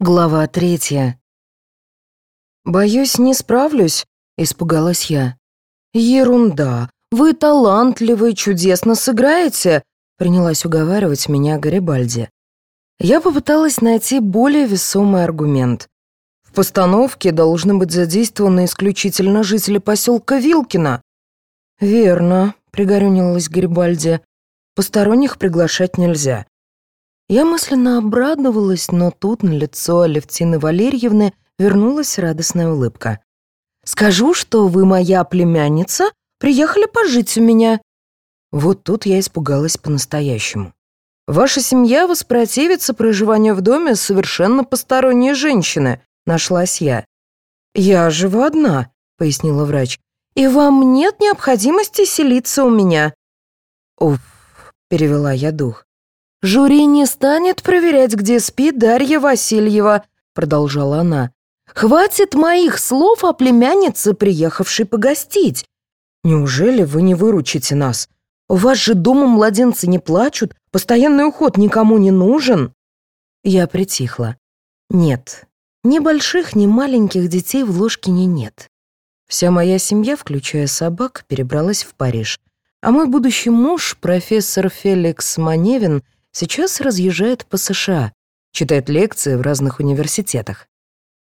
Глава третья. «Боюсь, не справлюсь», — испугалась я. «Ерунда. Вы талантливый, чудесно сыграете», — принялась уговаривать меня Гарибальди. Я попыталась найти более весомый аргумент. В постановке должны быть задействованы исключительно жители поселка Вилкина. «Верно», — пригорюнилась Гарибальди. «Посторонних приглашать нельзя. Я мысленно обрадовалась, но тут на лицо Алевтины Валерьевны вернулась радостная улыбка. «Скажу, что вы моя племянница, приехали пожить у меня». Вот тут я испугалась по-настоящему. «Ваша семья воспротивится проживанию в доме совершенно посторонней женщины», — нашлась я. «Я живу одна», — пояснила врач. «И вам нет необходимости селиться у меня». «Уф», — перевела я дух. «Жюри не станет проверять, где спит Дарья Васильева», — продолжала она. «Хватит моих слов о племяннице, приехавшей погостить. Неужели вы не выручите нас? У вас же дома младенцы не плачут, постоянный уход никому не нужен». Я притихла. «Нет, ни больших, ни маленьких детей в Ложкине нет. Вся моя семья, включая собак, перебралась в Париж, а мой будущий муж, профессор Феликс Маневин, сейчас разъезжает по США, читает лекции в разных университетах.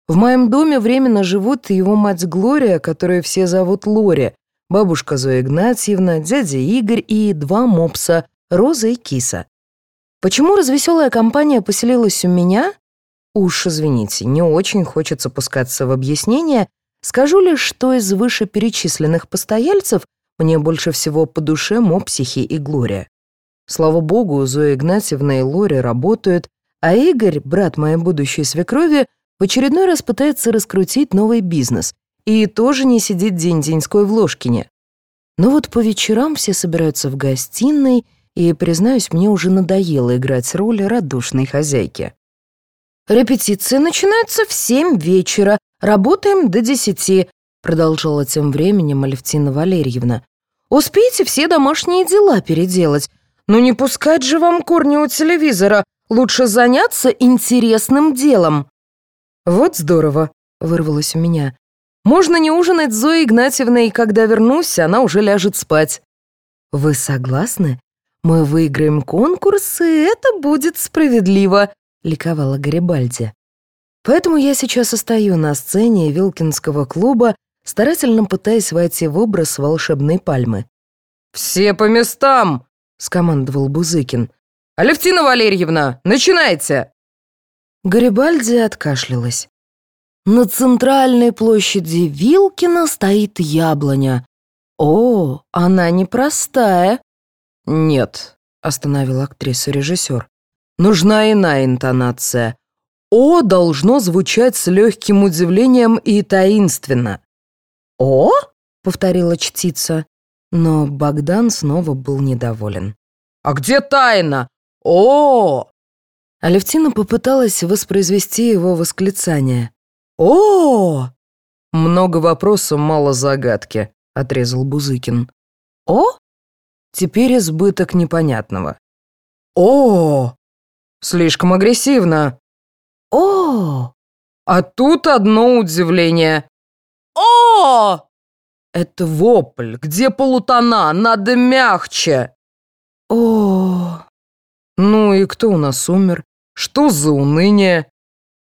В моем доме временно живут его мать Глория, которую все зовут Лори, бабушка Зоя Игнатьевна, дядя Игорь и два мопса, Роза и Киса. Почему развеселая компания поселилась у меня? Уж, извините, не очень хочется пускаться в объяснение, скажу лишь, что из вышеперечисленных постояльцев мне больше всего по душе мопсихи и Глория. Слава богу, Зоя Игнатьевна и Лори работают, а Игорь, брат моей будущей свекрови, в очередной раз пытается раскрутить новый бизнес и тоже не сидит день-деньской в Ложкине. Но вот по вечерам все собираются в гостиной, и, признаюсь, мне уже надоело играть роль радушной хозяйки. «Репетиции начинаются в семь вечера, работаем до десяти», продолжала тем временем Алевтина Валерьевна. «Успейте все домашние дела переделать, ну не пускать же вам корни у телевизора. Лучше заняться интересным делом. Вот здорово, вырвалось у меня. Можно не ужинать с Зоей Игнатьевной, и когда вернусь, она уже ляжет спать. Вы согласны? Мы выиграем конкурс, и это будет справедливо, ликовала Гарибальди. Поэтому я сейчас стою на сцене Вилкинского клуба, старательно пытаясь войти в образ волшебной пальмы. «Все по местам!» — скомандовал Бузыкин. «Алевтина Валерьевна, начинайте!» Гарибальди откашлялась. На центральной площади Вилкина стоит яблоня. О, она непростая. Нет, остановил актрису режиссер. Нужна иная интонация. О должно звучать с легким удивлением и таинственно. О? повторила чтица. Но Богдан снова был недоволен. «А где тайна? О!» Алевтина попыталась воспроизвести его восклицание. «О!» «Много вопросов, мало загадки», — отрезал Бузыкин. «О?» «Теперь избыток непонятного». «О!» «Слишком агрессивно». «О!» «А тут одно удивление». «О!» Это вопль. Где полутона? Надо мягче. О. Ну и кто у нас умер? Что за уныние?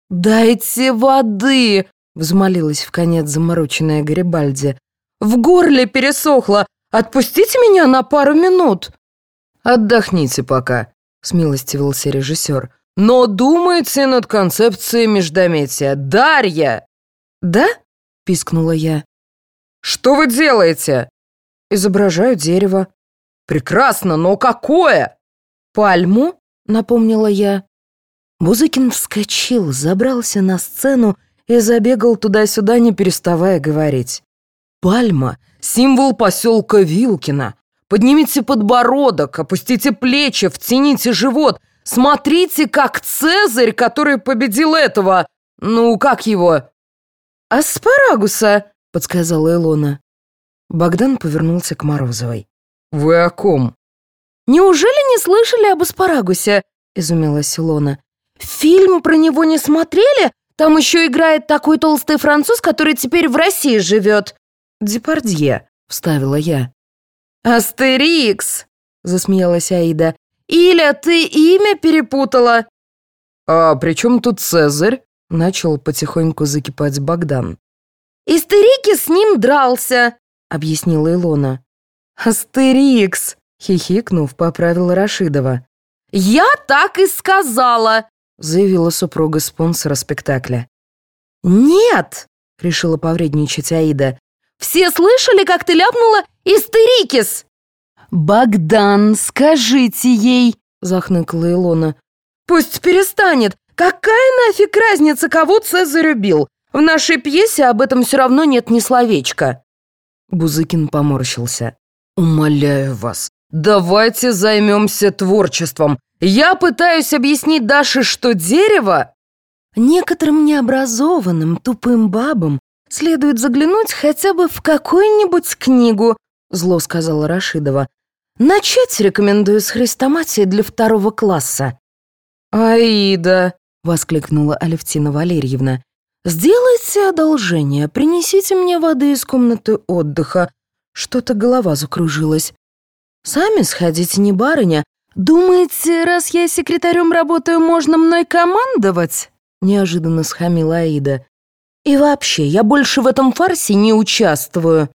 Дайте воды, взмолилась в конец замороченная Гарибальди. В горле пересохло. Отпустите меня на пару минут. Отдохните пока, смилостивился режиссер. Но думайте над концепцией междометия. Дарья! Да? пискнула я. «Что вы делаете?» «Изображаю дерево». «Прекрасно, но какое?» «Пальму», — напомнила я. Бузыкин вскочил, забрался на сцену и забегал туда-сюда, не переставая говорить. «Пальма — символ поселка Вилкина. Поднимите подбородок, опустите плечи, втяните живот. Смотрите, как Цезарь, который победил этого... Ну, как его?» «Аспарагуса», — подсказала Илона. Богдан повернулся к Морозовой. «Вы о ком?» «Неужели не слышали об аспарагусе?» — изумилась Илона. Фильм про него не смотрели? Там еще играет такой толстый француз, который теперь в России живет». «Депардье», — вставила я. «Астерикс», — засмеялась Аида. «Иля, ты имя перепутала?» «А при чем тут Цезарь?» — начал потихоньку закипать Богдан. «Истерики с ним дрался», — объяснила Илона. «Астерикс», — хихикнув, поправила Рашидова. «Я так и сказала», — заявила супруга спонсора спектакля. «Нет», — решила повредничать Аида. «Все слышали, как ты ляпнула «Истерикис»?» «Богдан, скажите ей», — захныкала Илона. «Пусть перестанет. Какая нафиг разница, кого Цезарь убил? В нашей пьесе об этом все равно нет ни словечка». Бузыкин поморщился. «Умоляю вас, давайте займемся творчеством. Я пытаюсь объяснить Даше, что дерево...» Некоторым необразованным, тупым бабам следует заглянуть хотя бы в какую-нибудь книгу, зло сказала Рашидова. Начать рекомендую с хрестоматии для второго класса. «Аида!» — воскликнула Алевтина Валерьевна. «Сделайте одолжение, принесите мне воды из комнаты отдыха. Что-то голова закружилась. Сами сходите, не барыня. Думаете, раз я секретарем работаю, можно мной командовать?» Неожиданно схамила Аида. «И вообще, я больше в этом фарсе не участвую».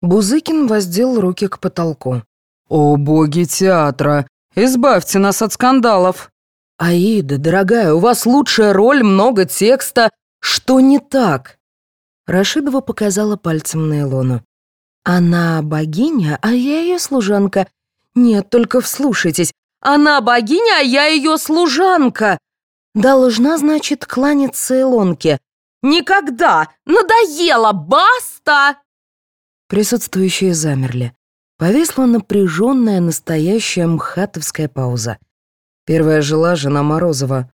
Бузыкин воздел руки к потолку. «О, боги театра! Избавьте нас от скандалов!» «Аида, дорогая, у вас лучшая роль, много текста. Что не так?» Рашидова показала пальцем на Илону. «Она богиня, а я ее служанка. Нет, только вслушайтесь. Она богиня, а я ее служанка. Должна, значит, кланяться Илонке. Никогда! Надоело! Баста!» Присутствующие замерли. Повисла напряженная настоящая мхатовская пауза. Первая жила жена Морозова.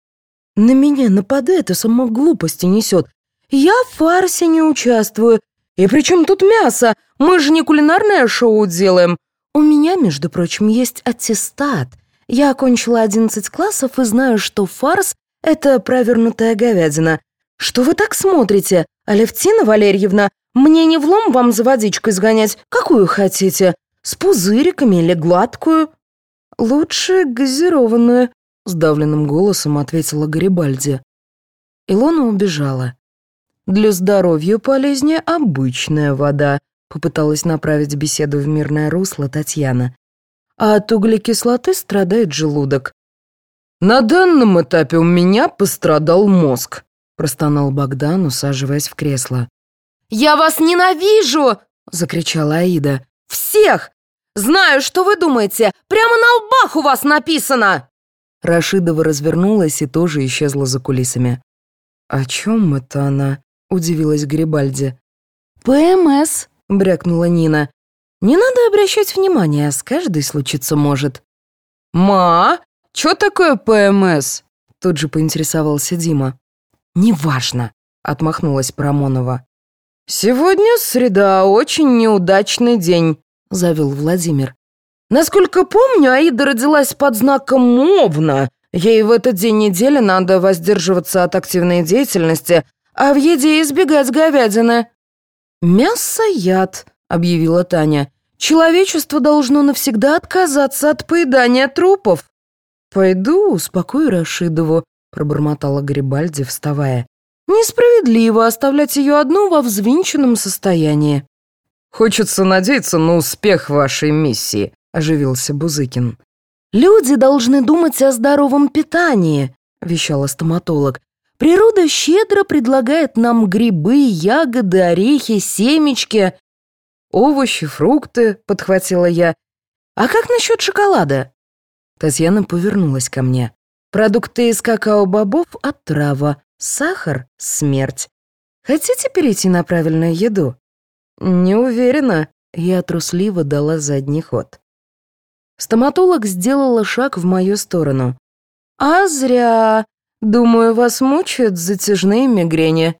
«На меня нападает и сама глупости несет. Я в фарсе не участвую. И при чем тут мясо? Мы же не кулинарное шоу делаем. У меня, между прочим, есть аттестат. Я окончила 11 классов и знаю, что фарс — это провернутая говядина. Что вы так смотрите? Алевтина Валерьевна, мне не влом вам за водичкой сгонять. Какую хотите? С пузыриками или гладкую?» «Лучше газированную», — сдавленным голосом ответила Гарибальди. Илона убежала. «Для здоровья полезнее обычная вода», — попыталась направить беседу в мирное русло Татьяна. «А от углекислоты страдает желудок». «На данном этапе у меня пострадал мозг», — простонал Богдан, усаживаясь в кресло. «Я вас ненавижу!» — закричала Аида. «Всех! Знаю, что вы думаете! Прямо на лбах у вас написано!» Рашидова развернулась и тоже исчезла за кулисами. «О чем это она?» — удивилась Грибальди. «ПМС», — брякнула Нина. «Не надо обращать внимание, с каждой случиться может». «Ма, что такое ПМС?» — тут же поинтересовался Дима. «Неважно», — отмахнулась Парамонова. «Сегодня среда, очень неудачный день», завел Владимир. Насколько помню, Аида родилась под знаком Мовна. Ей в этот день недели надо воздерживаться от активной деятельности, а в еде избегать говядины. «Мясо — яд», — объявила Таня. «Человечество должно навсегда отказаться от поедания трупов». «Пойду, успокою Рашидову», — пробормотала Гарибальди, вставая. «Несправедливо оставлять ее одну во взвинченном состоянии». «Хочется надеяться на успех вашей миссии», — оживился Бузыкин. «Люди должны думать о здоровом питании», — вещала стоматолог. «Природа щедро предлагает нам грибы, ягоды, орехи, семечки». «Овощи, фрукты», — подхватила я. «А как насчет шоколада?» Татьяна повернулась ко мне. «Продукты из какао-бобов — отрава, сахар — смерть. Хотите перейти на правильную еду?» «Не уверена». Я трусливо дала задний ход. Стоматолог сделала шаг в мою сторону. «А зря. Думаю, вас мучают затяжные мигрени».